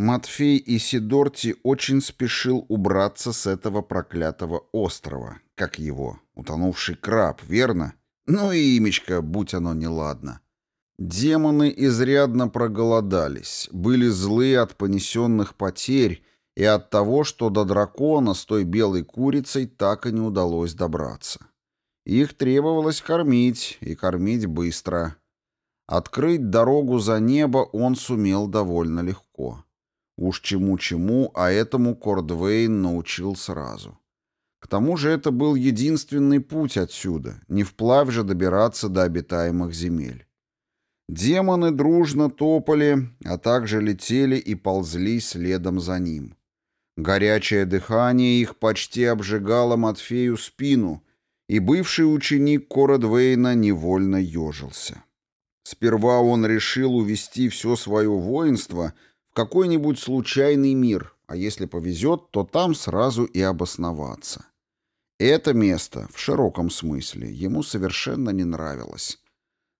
Матфей и Сидорти очень спешил убраться с этого проклятого острова, как его, утонувший краб, верно? Ну и имечко, будь оно неладно. Демоны изрядно проголодались, были злы от понесенных потерь и от того, что до дракона с той белой курицей так и не удалось добраться. Их требовалось кормить, и кормить быстро. Открыть дорогу за небо он сумел довольно легко. Уж чему-чему, а этому Кордвейн научил сразу. К тому же это был единственный путь отсюда, не вплавь же добираться до обитаемых земель. Демоны дружно топали, а также летели и ползли следом за ним. Горячее дыхание их почти обжигало Матфею спину, и бывший ученик Кородвейна невольно ежился. Сперва он решил увести все свое воинство в какой-нибудь случайный мир, а если повезет, то там сразу и обосноваться. Это место, в широком смысле, ему совершенно не нравилось.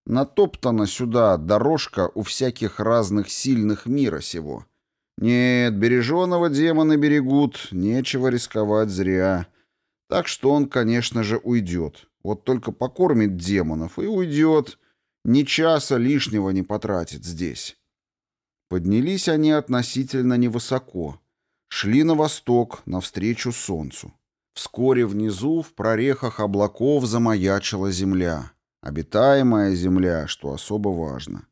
Натоптана сюда дорожка у всяких разных сильных мира сего. Нет, береженого демона берегут, нечего рисковать зря. Так что он, конечно же, уйдет. Вот только покормит демонов и уйдет. Ни часа лишнего не потратит здесь. Поднялись они относительно невысоко. Шли на восток, навстречу солнцу. Вскоре внизу, в прорехах облаков, замаячила земля. Обитаемая земля, что особо важно.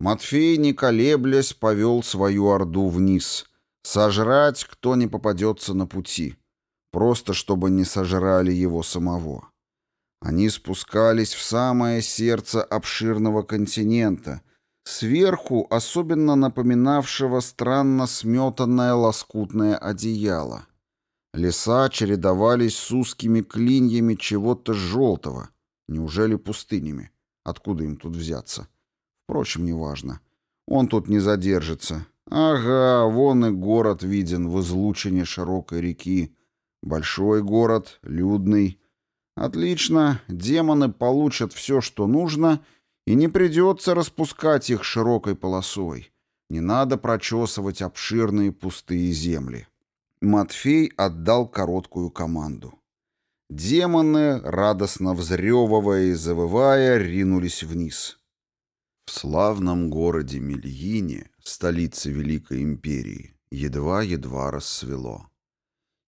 Матфей, не колеблясь, повел свою орду вниз. Сожрать, кто не попадется на пути. Просто чтобы не сожрали его самого. Они спускались в самое сердце обширного континента, сверху особенно напоминавшего странно сметанное лоскутное одеяло. Леса чередовались с узкими клиньями чего-то желтого, Неужели пустынями? Откуда им тут взяться? Впрочем, неважно. Он тут не задержится. Ага, вон и город виден в излучине широкой реки. Большой город, людный. Отлично, демоны получат все, что нужно, и не придется распускать их широкой полосой. Не надо прочесывать обширные пустые земли. Матфей отдал короткую команду. Демоны, радостно взрёвывая и завывая, ринулись вниз. В славном городе Мельине, столице Великой Империи, едва-едва рассвело.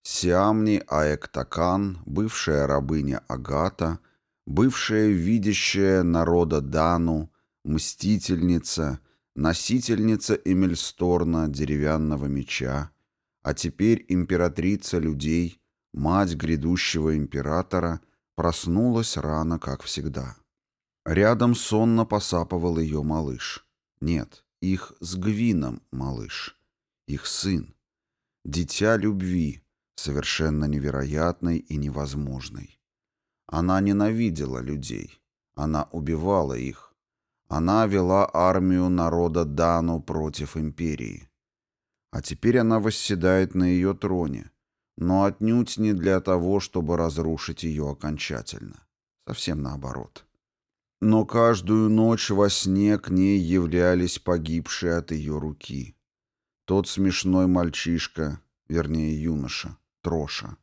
Сиамни Аэктакан, бывшая рабыня Агата, бывшая видящая народа Дану, мстительница, носительница Эмильсторна деревянного меча, а теперь императрица людей — Мать грядущего императора проснулась рано, как всегда. Рядом сонно посапывал ее малыш. Нет, их с Гвином малыш. Их сын. Дитя любви, совершенно невероятной и невозможной. Она ненавидела людей. Она убивала их. Она вела армию народа Дану против империи. А теперь она восседает на ее троне — но отнюдь не для того, чтобы разрушить ее окончательно. Совсем наоборот. Но каждую ночь во сне к ней являлись погибшие от ее руки. Тот смешной мальчишка, вернее юноша, Троша.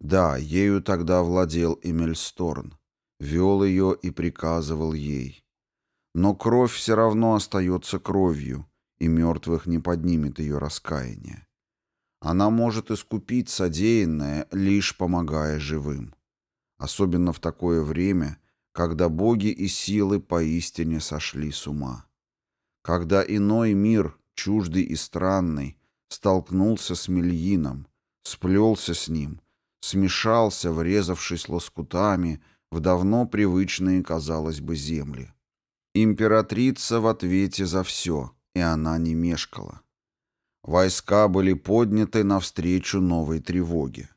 Да, ею тогда владел Эмильсторн, вел ее и приказывал ей. Но кровь все равно остается кровью, и мертвых не поднимет ее раскаяние. Она может искупить содеянное, лишь помогая живым. Особенно в такое время, когда боги и силы поистине сошли с ума. Когда иной мир, чуждый и странный, столкнулся с Мельином, сплелся с ним, смешался, врезавшись лоскутами в давно привычные, казалось бы, земли. Императрица в ответе за все, и она не мешкала. Войска были подняты навстречу новой тревоге.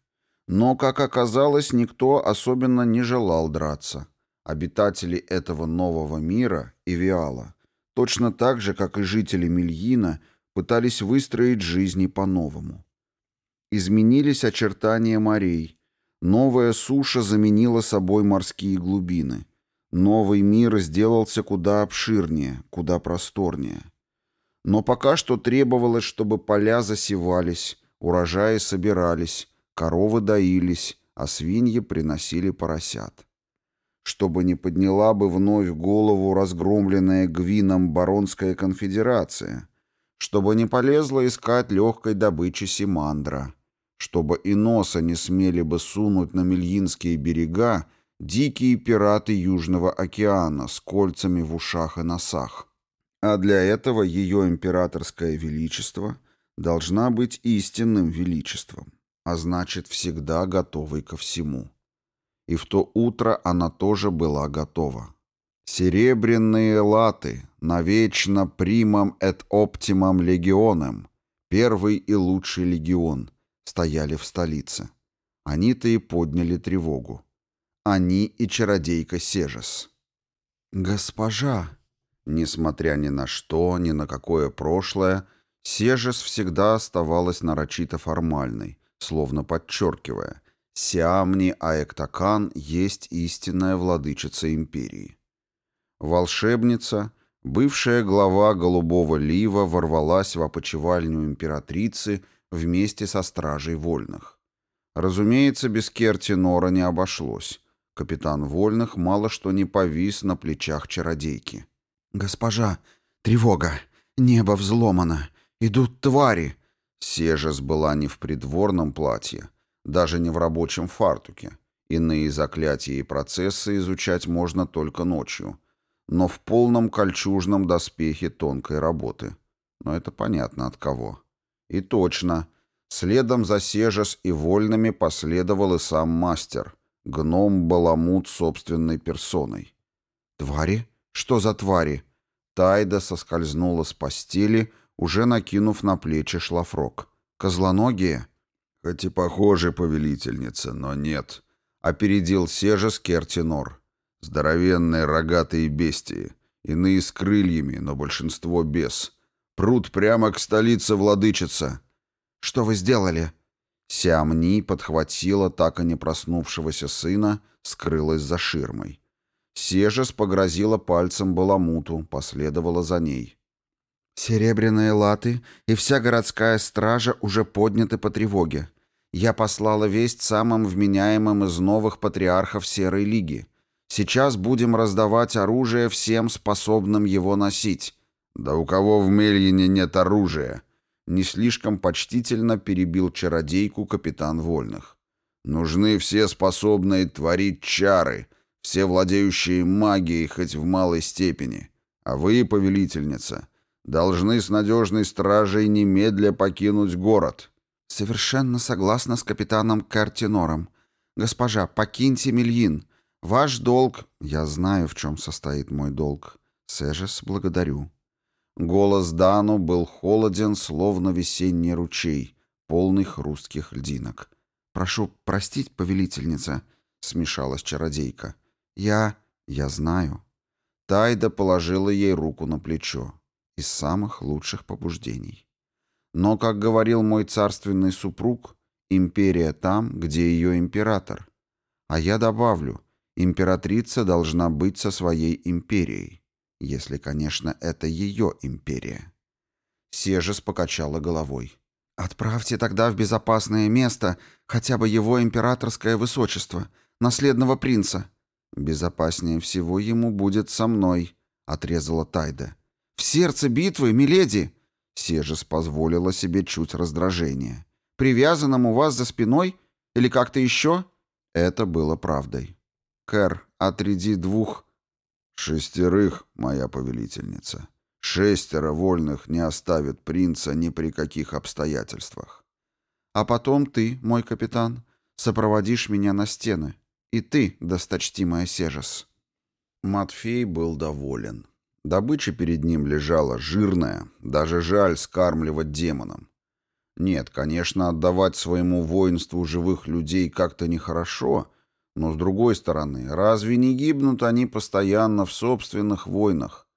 Но, как оказалось, никто особенно не желал драться. Обитатели этого нового мира, Ивиала, точно так же, как и жители Мельина, пытались выстроить жизни по-новому. Изменились очертания морей. Новая суша заменила собой морские глубины. Новый мир сделался куда обширнее, куда просторнее. Но пока что требовалось, чтобы поля засевались, урожаи собирались, коровы доились, а свиньи приносили поросят. Чтобы не подняла бы вновь голову разгромленная Гвином Баронская конфедерация, чтобы не полезла искать легкой добычи Симандра, чтобы и носа не смели бы сунуть на Мельинские берега дикие пираты Южного океана с кольцами в ушах и носах. А для этого ее императорское величество должна быть истинным величеством, а значит всегда готовой ко всему. И в то утро она тоже была готова. Серебряные латы, навечно примам эт оптимам легионем, первый и лучший легион, стояли в столице. Они-то и подняли тревогу. Они и чародейка Сежес. «Госпожа!» Несмотря ни на что, ни на какое прошлое, Сежес всегда оставалась нарочито формальной, словно подчеркивая, Сиамни Аэктакан есть истинная владычица империи. Волшебница, бывшая глава Голубого Лива, ворвалась в опочивальню императрицы вместе со стражей вольных. Разумеется, без Керти Нора не обошлось. Капитан Вольных мало что не повис на плечах чародейки. «Госпожа, тревога! Небо взломано! Идут твари!» Сежес была не в придворном платье, даже не в рабочем фартуке. Иные заклятия и процессы изучать можно только ночью, но в полном кольчужном доспехе тонкой работы. Но это понятно от кого. И точно, следом за Сежес и вольными последовал и сам мастер, гном Баламут собственной персоной. «Твари?» «Что за твари?» Тайда соскользнула с постели, уже накинув на плечи шлафрок. «Козлоногие?» «Хоть и похожи, повелительница, но нет», — опередил Сежес Кертинор. «Здоровенные рогатые бестии, иные с крыльями, но большинство без. Прут прямо к столице владычица». «Что вы сделали?» Сиамни подхватила так и не проснувшегося сына, скрылась за ширмой. Сежес погрозила пальцем Баламуту, последовала за ней. «Серебряные латы и вся городская стража уже подняты по тревоге. Я послала весть самым вменяемым из новых патриархов Серой Лиги. Сейчас будем раздавать оружие всем, способным его носить». «Да у кого в Мельине нет оружия?» Не слишком почтительно перебил чародейку капитан Вольных. «Нужны все способные творить чары» все владеющие магией хоть в малой степени, а вы, повелительница, должны с надежной стражей немедля покинуть город». «Совершенно согласна с капитаном Картинором. Госпожа, покиньте Мельин. Ваш долг...» «Я знаю, в чем состоит мой долг. Сежес, благодарю». Голос Дану был холоден, словно весенний ручей, полный хрустких льдинок. «Прошу простить, повелительница», — смешалась чародейка. «Я... я знаю». Тайда положила ей руку на плечо. Из самых лучших побуждений. Но, как говорил мой царственный супруг, империя там, где ее император. А я добавлю, императрица должна быть со своей империей. Если, конечно, это ее империя. Сежес покачала головой. «Отправьте тогда в безопасное место хотя бы его императорское высочество, наследного принца. «Безопаснее всего ему будет со мной», — отрезала Тайда. «В сердце битвы, миледи!» Сежес позволила себе чуть раздражение. «Привязанным у вас за спиной? Или как-то еще?» Это было правдой. «Кэр, отряди двух...» «Шестерых, моя повелительница. Шестеро вольных не оставят принца ни при каких обстоятельствах. А потом ты, мой капитан, сопроводишь меня на стены. И ты, досточтимая Сежес». Матфей был доволен. Добыча перед ним лежала жирная, даже жаль скармливать демонам. Нет, конечно, отдавать своему воинству живых людей как-то нехорошо, но, с другой стороны, разве не гибнут они постоянно в собственных войнах?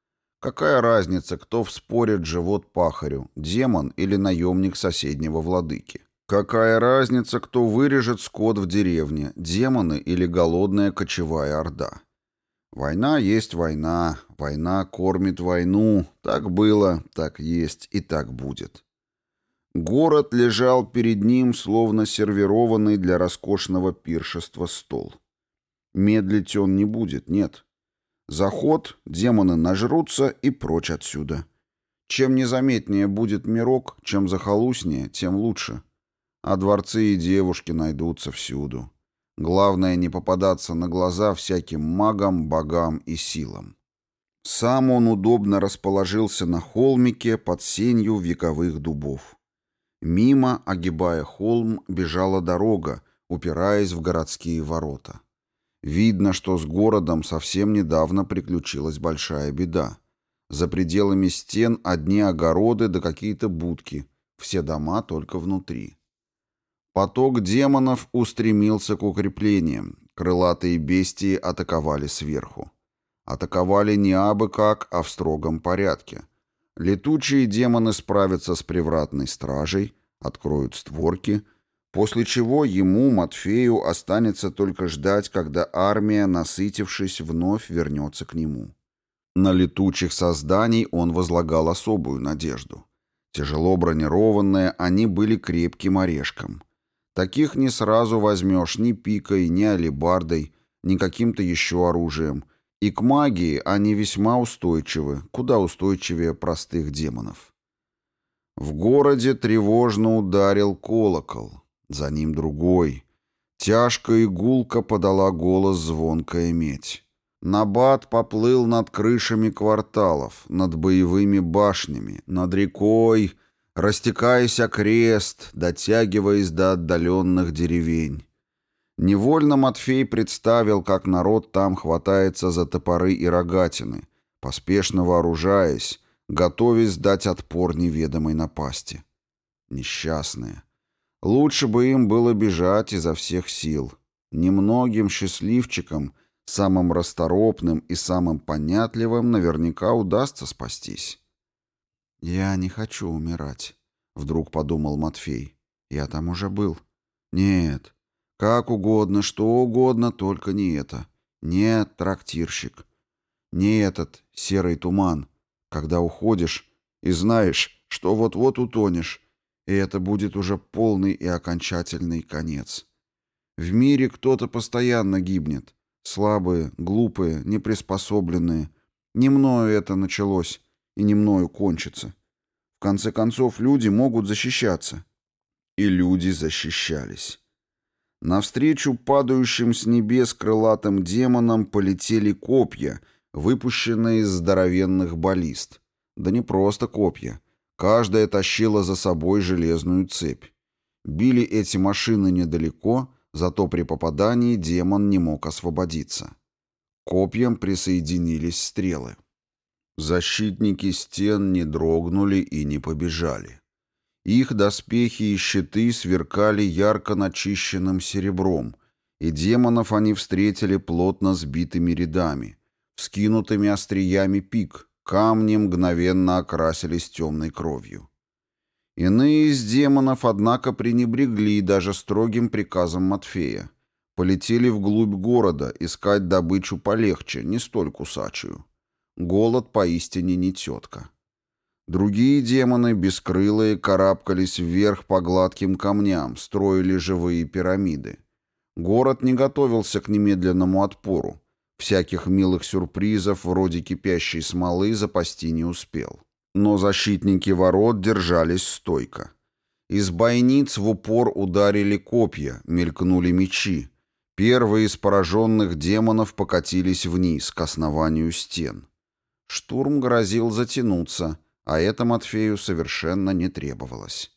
Какая разница, кто вспорит живот пахарю, демон или наемник соседнего владыки? Какая разница, кто вырежет скот в деревне, демоны или голодная кочевая орда? Война есть война, война кормит войну, так было, так есть и так будет. Город лежал перед ним, словно сервированный для роскошного пиршества стол. Медлить он не будет, нет. Заход, демоны нажрутся и прочь отсюда. Чем незаметнее будет мирок, чем захолустнее, тем лучше. А дворцы и девушки найдутся всюду. Главное не попадаться на глаза всяким магам, богам и силам. Сам он удобно расположился на холмике под сенью вековых дубов. Мимо, огибая холм, бежала дорога, упираясь в городские ворота. Видно, что с городом совсем недавно приключилась большая беда. За пределами стен одни огороды да какие-то будки, все дома только внутри. Поток демонов устремился к укреплениям, крылатые бестии атаковали сверху. Атаковали не абы как, а в строгом порядке. Летучие демоны справятся с привратной стражей, откроют створки, после чего ему, Матфею, останется только ждать, когда армия, насытившись, вновь вернется к нему. На летучих созданий он возлагал особую надежду. Тяжело бронированные, они были крепким орешком. Таких не сразу возьмешь ни пикой, ни алебардой, ни каким-то еще оружием, и к магии они весьма устойчивы, куда устойчивее простых демонов. В городе тревожно ударил колокол, за ним другой. Тяжко и гулко подала голос звонкая медь. Набат поплыл над крышами кварталов, над боевыми башнями, над рекой, растекаясь окрест, дотягиваясь до отдаленных деревень. Невольно Матфей представил, как народ там хватается за топоры и рогатины, поспешно вооружаясь, готовясь дать отпор неведомой напасти. Несчастные. Лучше бы им было бежать изо всех сил. Немногим счастливчикам, самым расторопным и самым понятливым наверняка удастся спастись. «Я не хочу умирать», — вдруг подумал Матфей. «Я там уже был». «Нет, как угодно, что угодно, только не это. Нет, трактирщик. Не этот серый туман, когда уходишь и знаешь, что вот-вот утонешь, и это будет уже полный и окончательный конец. В мире кто-то постоянно гибнет. Слабые, глупые, неприспособленные. Не мною это началось, и не мною кончится. В конце концов, люди могут защищаться. И люди защищались. Навстречу падающим с небес крылатым демонам полетели копья, выпущенные из здоровенных баллист. Да не просто копья. Каждая тащила за собой железную цепь. Били эти машины недалеко, зато при попадании демон не мог освободиться. Копьям присоединились стрелы. Защитники стен не дрогнули и не побежали. Их доспехи и щиты сверкали ярко начищенным серебром, и демонов они встретили плотно сбитыми рядами, вскинутыми остриями пик, камни мгновенно окрасились темной кровью. Иные из демонов, однако, пренебрегли даже строгим приказом Матфея. Полетели вглубь города искать добычу полегче, не столь кусачую. Голод поистине не тетка. Другие демоны, бескрылые, карабкались вверх по гладким камням, строили живые пирамиды. Город не готовился к немедленному отпору. Всяких милых сюрпризов вроде кипящей смолы запасти не успел. Но защитники ворот держались стойко. Из бойниц в упор ударили копья, мелькнули мечи. Первые из пораженных демонов покатились вниз, к основанию стен. Штурм грозил затянуться — а это Матфею совершенно не требовалось.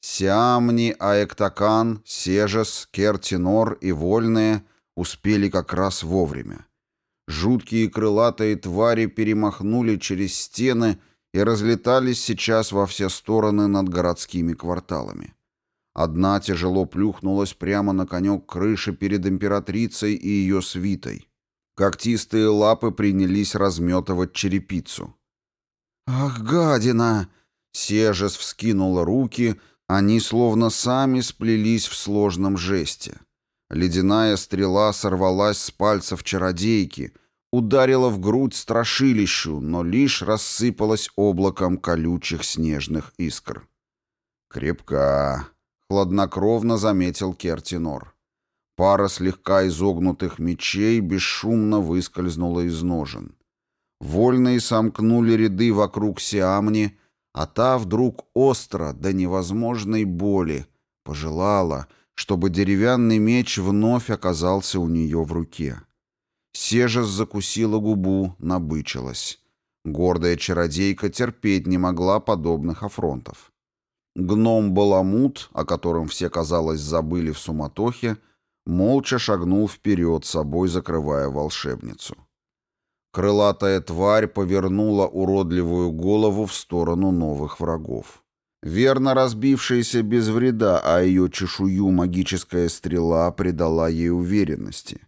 Сиамни, Аэктакан, Сежес, Кертинор и Вольные успели как раз вовремя. Жуткие крылатые твари перемахнули через стены и разлетались сейчас во все стороны над городскими кварталами. Одна тяжело плюхнулась прямо на конек крыши перед императрицей и ее свитой. Когтистые лапы принялись разметывать черепицу. «Ах, гадина!» Сежес вскинула руки, они словно сами сплелись в сложном жесте. Ледяная стрела сорвалась с пальцев чародейки, ударила в грудь страшилищу, но лишь рассыпалась облаком колючих снежных искр. «Крепка», — хладнокровно заметил Кертинор. Пара слегка изогнутых мечей бесшумно выскользнула из ножен. Вольные сомкнули ряды вокруг Сиамни, а та вдруг остро, до невозможной боли, пожелала, чтобы деревянный меч вновь оказался у нее в руке. Сежес закусила губу, набычилась. Гордая чародейка терпеть не могла подобных афронтов. Гном Баламут, о котором все, казалось, забыли в суматохе, молча шагнул вперед, собой закрывая волшебницу. Крылатая тварь повернула уродливую голову в сторону новых врагов. Верно разбившаяся без вреда, а ее чешую магическая стрела придала ей уверенности.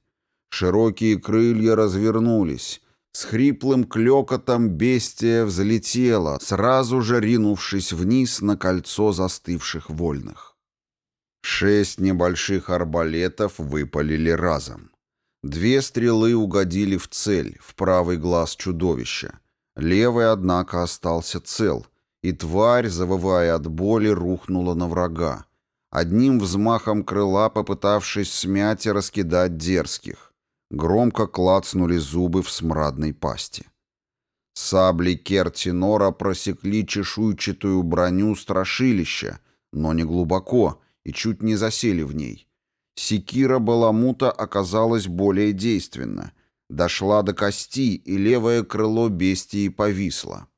Широкие крылья развернулись. С хриплым клёкотом бестия взлетела, сразу же ринувшись вниз на кольцо застывших вольных. Шесть небольших арбалетов выпалили разом. Две стрелы угодили в цель, в правый глаз чудовища. Левый, однако, остался цел, и тварь, завывая от боли, рухнула на врага, одним взмахом крыла попытавшись смять и раскидать дерзких. Громко клацнули зубы в смрадной пасти. Сабли Кертинора просекли чешуйчатую броню страшилища, но не глубоко, и чуть не засели в ней. Секира Баламута оказалась более действенна. Дошла до кости, и левое крыло бестии повисло.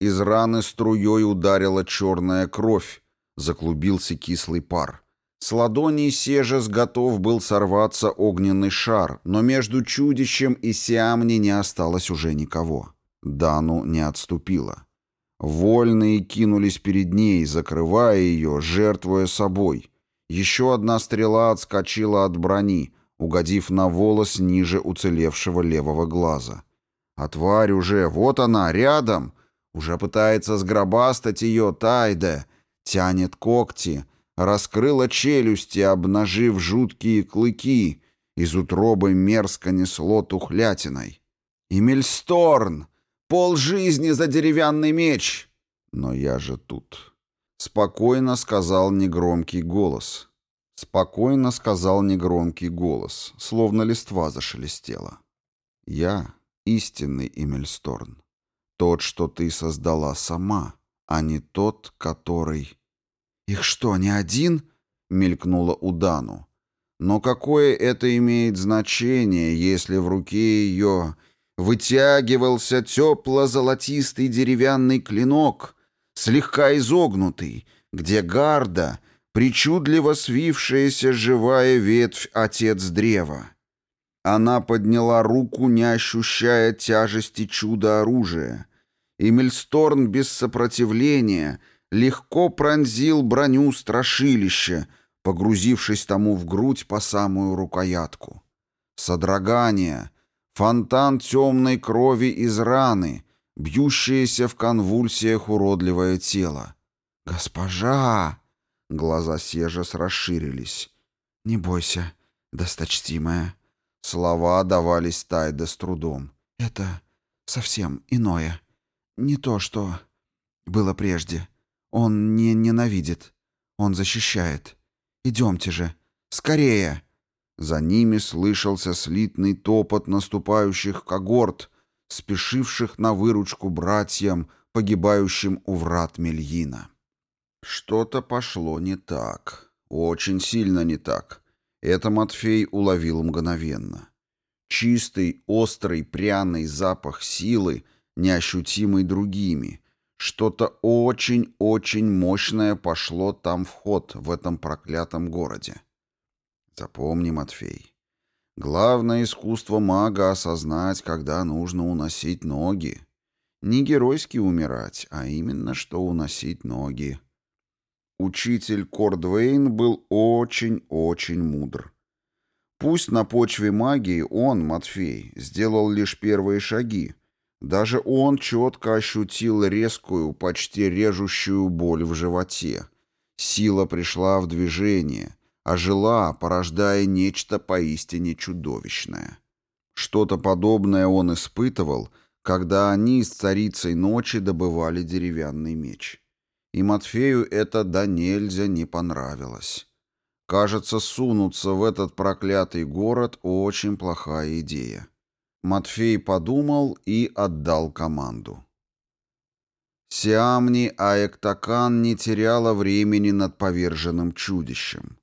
Из раны струей ударила черная кровь, заклубился кислый пар. С ладони Сежес готов был сорваться огненный шар, но между чудищем и Сиамни не осталось уже никого. Дану не отступила. Вольные кинулись перед ней, закрывая ее, жертвуя собой. Еще одна стрела отскочила от брони, угодив на волос ниже уцелевшего левого глаза. А тварь уже, вот она, рядом, уже пытается сгробастать ее Тайде, тянет когти, раскрыла челюсти, обнажив жуткие клыки, из утробы мерзко несло тухлятиной. «Эмильсторн! Пол жизни за деревянный меч!» «Но я же тут!» Спокойно сказал негромкий голос. Спокойно сказал негромкий голос, словно листва зашелестела. «Я истинный Эмильсторн. Тот, что ты создала сама, а не тот, который...» «Их что, не один?» — мелькнула Удану. «Но какое это имеет значение, если в руке ее вытягивался тепло-золотистый деревянный клинок, слегка изогнутый, где гарда, причудливо свившаяся живая ветвь отец древа. Она подняла руку, не ощущая тяжести чуда оружия, и Мельсторн без сопротивления легко пронзил броню страшилища, погрузившись тому в грудь по самую рукоятку. Содрогание — Фонтан темной крови из раны, бьющееся в конвульсиях уродливое тело. «Госпожа!» Глаза Сежес расширились. «Не бойся, досточтимая». Слова давались Тайда с трудом. «Это совсем иное. Не то, что было прежде. Он не ненавидит. Он защищает. Идемте же. Скорее!» За ними слышался слитный топот наступающих когорт, спешивших на выручку братьям, погибающим у врат Мельина. Что-то пошло не так. Очень сильно не так. Это Матфей уловил мгновенно. Чистый, острый, пряный запах силы, неощутимый другими. Что-то очень-очень мощное пошло там в ход, в этом проклятом городе. Запомни, Матфей, главное искусство мага — осознать, когда нужно уносить ноги. Не геройски умирать, а именно что уносить ноги. Учитель Кордвейн был очень-очень мудр. Пусть на почве магии он, Матфей, сделал лишь первые шаги. Даже он четко ощутил резкую, почти режущую боль в животе. Сила пришла в движение — ожила, порождая нечто поистине чудовищное. Что-то подобное он испытывал, когда они с царицей ночи добывали деревянный меч. И Матфею это до нельзя не понравилось. Кажется, сунуться в этот проклятый город очень плохая идея. Матфей подумал и отдал команду. Сиамни Аэктакан не теряла времени над поверженным чудищем.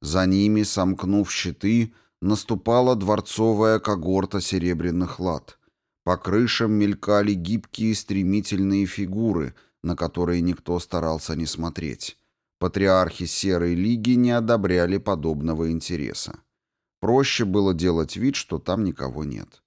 За ними, сомкнув щиты, наступала дворцовая когорта серебряных лад. По крышам мелькали гибкие стремительные фигуры, на которые никто старался не смотреть. Патриархи Серой Лиги не одобряли подобного интереса. Проще было делать вид, что там никого нет.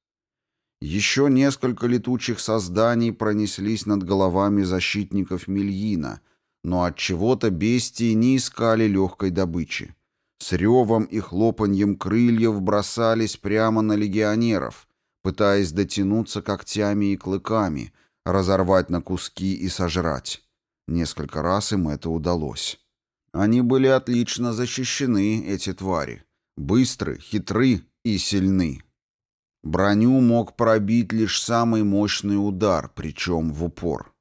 Еще несколько летучих созданий пронеслись над головами защитников Мельина, но от чего-то бестии не искали легкой добычи. С ревом и хлопаньем крыльев бросались прямо на легионеров, пытаясь дотянуться когтями и клыками, разорвать на куски и сожрать. Несколько раз им это удалось. Они были отлично защищены, эти твари. Быстры, хитры и сильны. Броню мог пробить лишь самый мощный удар, причем в упор.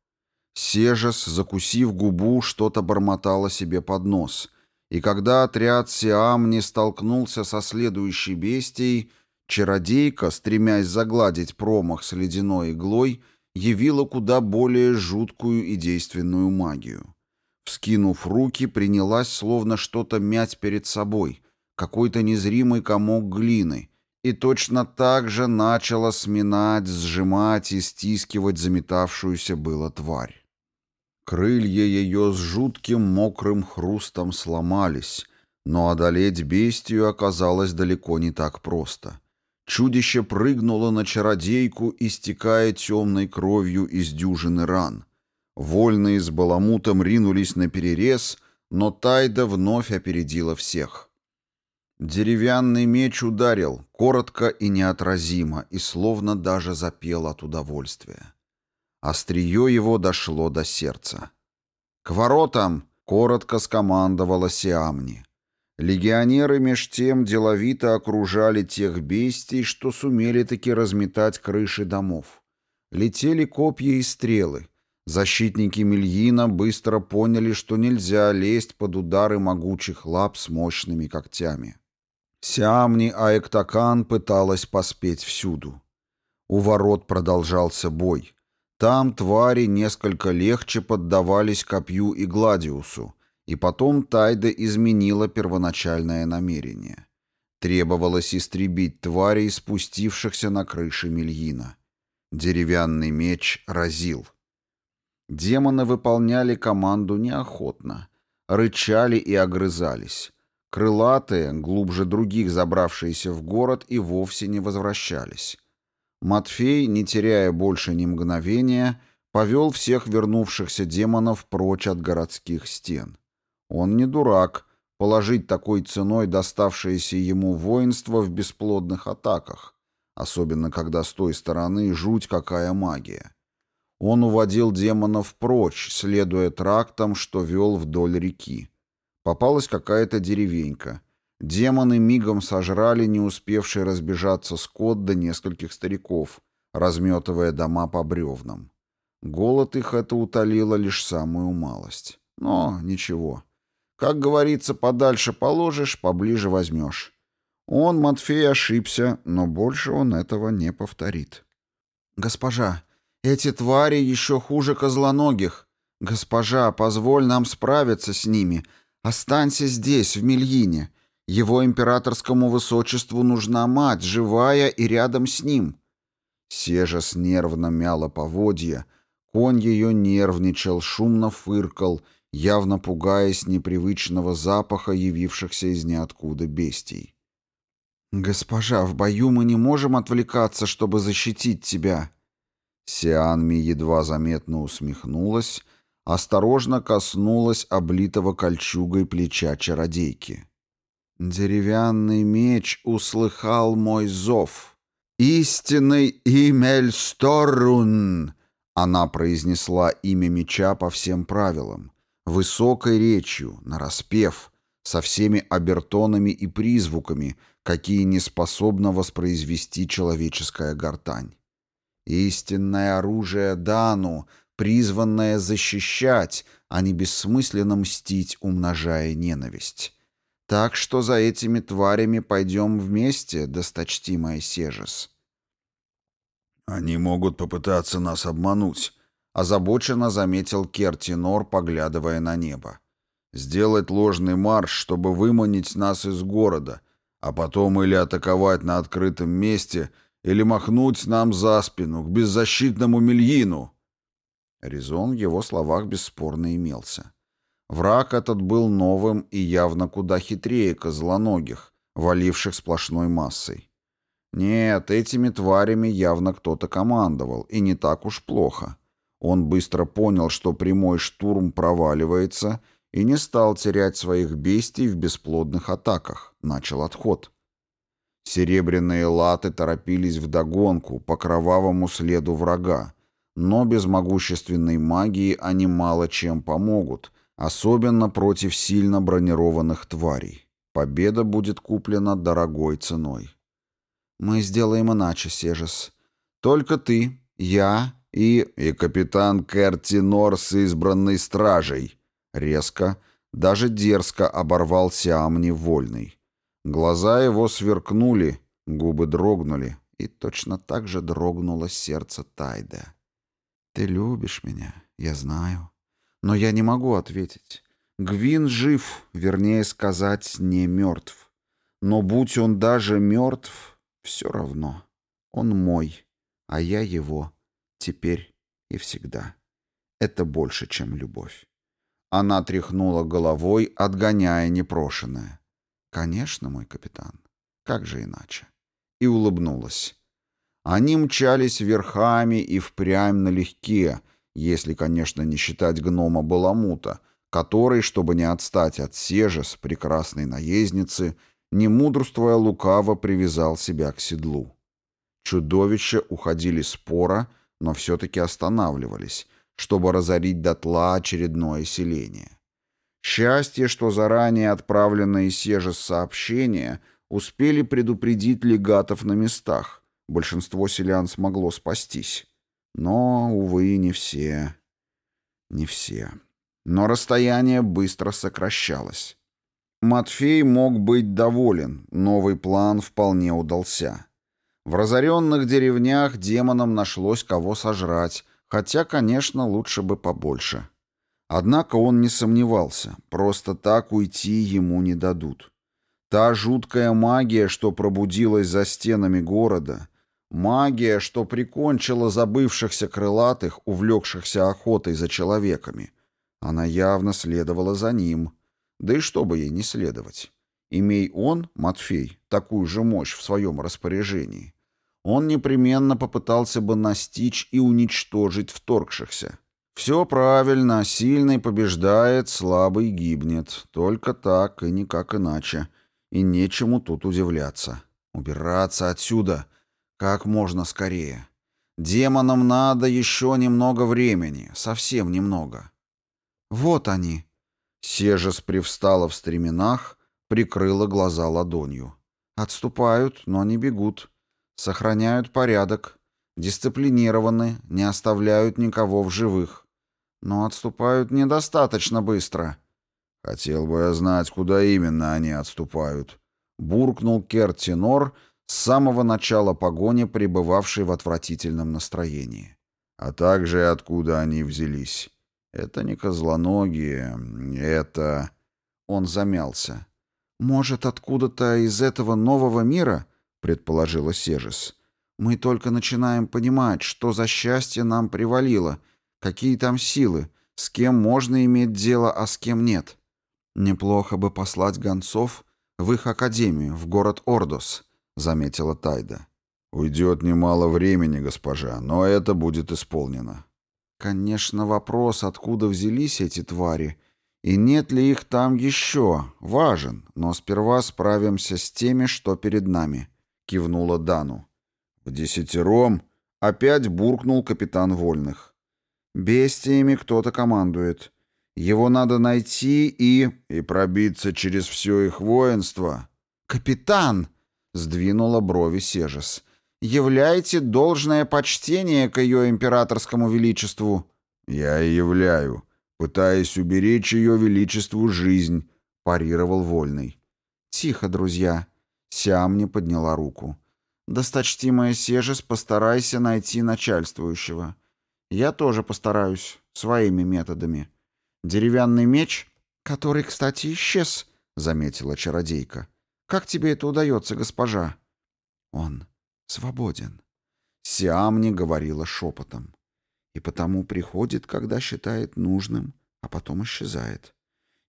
Сежес, закусив губу, что-то бормотало себе под нос, и когда отряд Сиам не столкнулся со следующей бестией, чародейка, стремясь загладить промах с ледяной иглой, явила куда более жуткую и действенную магию. Вскинув руки, принялась словно что-то мять перед собой, какой-то незримый комок глины, и точно так же начала сминать, сжимать и стискивать заметавшуюся было тварь. Крылья ее с жутким мокрым хрустом сломались, но одолеть бестию оказалось далеко не так просто. Чудище прыгнуло на чародейку, истекая темной кровью из дюжины ран. Вольные с баламутом ринулись на перерез, но Тайда вновь опередила всех. Деревянный меч ударил, коротко и неотразимо, и словно даже запел от удовольствия. Острие его дошло до сердца. «К воротам!» — коротко скомандовала Сиамни. Легионеры меж тем деловито окружали тех бестий, что сумели таки разметать крыши домов. Летели копья и стрелы. Защитники Мельина быстро поняли, что нельзя лезть под удары могучих лап с мощными когтями. Сиамни Аэктакан пыталась поспеть всюду. У ворот продолжался бой. Там твари несколько легче поддавались копью и гладиусу, и потом Тайда изменила первоначальное намерение. Требовалось истребить тварей, спустившихся на крыши Мельина. Деревянный меч разил. Демоны выполняли команду неохотно, рычали и огрызались. Крылатые, глубже других забравшиеся в город, и вовсе не возвращались. Матфей, не теряя больше ни мгновения, повел всех вернувшихся демонов прочь от городских стен. Он не дурак положить такой ценой доставшееся ему воинство в бесплодных атаках, особенно когда с той стороны жуть какая магия. Он уводил демонов прочь, следуя трактам, что вел вдоль реки. Попалась какая-то деревенька. Демоны мигом сожрали не успевший разбежаться скот до нескольких стариков, разметывая дома по бревнам. Голод их это утолило лишь самую малость. Но ничего. Как говорится, подальше положишь, поближе возьмешь. Он, Матфей, ошибся, но больше он этого не повторит. «Госпожа, эти твари еще хуже козлоногих. Госпожа, позволь нам справиться с ними, Останься здесь, в Мельине. Его императорскому высочеству нужна мать, живая и рядом с ним». Сежес нервно мяла поводья, конь ее нервничал, шумно фыркал, явно пугаясь непривычного запаха явившихся из ниоткуда бестий. «Госпожа, в бою мы не можем отвлекаться, чтобы защитить тебя». Сианми едва заметно усмехнулась, осторожно коснулась облитого кольчугой плеча чародейки. «Деревянный меч услыхал мой зов. Истинный Имельсторун!» Она произнесла имя меча по всем правилам, высокой речью, нараспев, со всеми обертонами и призвуками, какие не способна воспроизвести человеческая гортань. Истинное оружие Дану, призванное защищать, а не бессмысленно мстить, умножая ненависть. Так что за этими тварями пойдем вместе, досточтимая Сежес. Они могут попытаться нас обмануть, озабоченно заметил Кертинор, поглядывая на небо. Сделать ложный марш, чтобы выманить нас из города, а потом или атаковать на открытом месте, или махнуть нам за спину, к беззащитному Мельину. Резон в его словах бесспорно имелся. Враг этот был новым и явно куда хитрее козлоногих, валивших сплошной массой. Нет, этими тварями явно кто-то командовал, и не так уж плохо. Он быстро понял, что прямой штурм проваливается, и не стал терять своих бестий в бесплодных атаках, начал отход. Серебряные латы торопились вдогонку по кровавому следу врага, но без могущественной магии они мало чем помогут, особенно против сильно бронированных тварей. Победа будет куплена дорогой ценой. Мы сделаем иначе, Сежес. Только ты, я и... и капитан Кертинор с избранной стражей. Резко, даже дерзко оборвал Сиамни вольный. Глаза его сверкнули, губы дрогнули, и точно так же дрогнуло сердце Тайда. «Ты любишь меня, я знаю. Но я не могу ответить. Гвин жив, вернее сказать, не мертв. Но будь он даже мертв, все равно. Он мой, а я его. Теперь и всегда. Это больше, чем любовь. Она тряхнула головой, отгоняя непрошенное. «Конечно, мой капитан. Как же иначе?» И улыбнулась. Они мчались верхами и впрямь налегке, если, конечно, не считать гнома Баламута, который, чтобы не отстать от Сежес, прекрасной наездницы, не мудрствуя лукаво, привязал себя к седлу. Чудовища уходили спора, но все-таки останавливались, чтобы разорить дотла очередное селение. Счастье, что заранее отправленные Сежес сообщения успели предупредить легатов на местах, большинство селян смогло спастись. Но, увы, не все. Не все. Но расстояние быстро сокращалось. Матфей мог быть доволен, новый план вполне удался. В разоренных деревнях демонам нашлось кого сожрать, хотя, конечно, лучше бы побольше. Однако он не сомневался, просто так уйти ему не дадут. Та жуткая магия, что пробудилась за стенами города, Магия, что прикончила забывшихся крылатых, увлекшихся охотой за человеками. Она явно следовала за ним. Да и что бы ей не следовать. Имей он, Матфей, такую же мощь в своем распоряжении, он непременно попытался бы настичь и уничтожить вторгшихся. Все правильно, сильный побеждает, слабый гибнет. Только так и никак иначе. И нечему тут удивляться. Убираться отсюда — как можно скорее. Демонам надо еще немного времени, совсем немного. Вот они. Сежес привстала в стременах, прикрыла глаза ладонью. Отступают, но не бегут. Сохраняют порядок. Дисциплинированы, не оставляют никого в живых. Но отступают недостаточно быстро. Хотел бы я знать, куда именно они отступают. Буркнул Кертинор, — с самого начала погони пребывавший в отвратительном настроении. А также откуда они взялись. Это не козлоногие, это... Он замялся. «Может, откуда-то из этого нового мира?» — предположила Сежис. «Мы только начинаем понимать, что за счастье нам привалило, какие там силы, с кем можно иметь дело, а с кем нет. Неплохо бы послать гонцов в их академию, в город Ордос» заметила Тайда. «Уйдет немало времени, госпожа, но это будет исполнено». «Конечно, вопрос, откуда взялись эти твари, и нет ли их там еще, важен, но сперва справимся с теми, что перед нами», — кивнула Дану. «В десятером...» — опять буркнул капитан Вольных. «Бестиями кто-то командует. Его надо найти и...» «И пробиться через все их воинство». «Капитан!» — сдвинула брови Сежес. «Являете должное почтение к ее императорскому величеству». «Я и являю, пытаясь уберечь ее величеству жизнь», — парировал Вольный. «Тихо, друзья». Сиам не подняла руку. «Досточтимая Сежес, постарайся найти начальствующего. Я тоже постараюсь, своими методами. Деревянный меч, который, кстати, исчез, — заметила чародейка. Как тебе это удается, госпожа?» «Он свободен». Сиам не говорила шепотом. И потому приходит, когда считает нужным, а потом исчезает.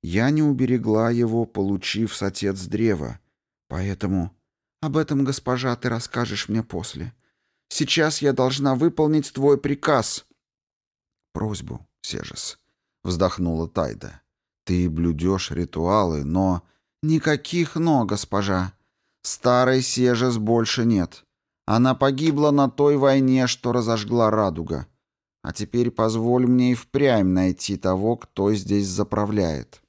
Я не уберегла его, получив отец древа, поэтому... Об этом, госпожа, ты расскажешь мне после. Сейчас я должна выполнить твой приказ. Просьбу, Сежес, вздохнула Тайда. Ты блюдешь ритуалы, но... Никаких «но», госпожа. Старой Сежес больше нет. Она погибла на той войне, что разожгла радуга. А теперь позволь мне и впрямь найти того, кто здесь заправляет.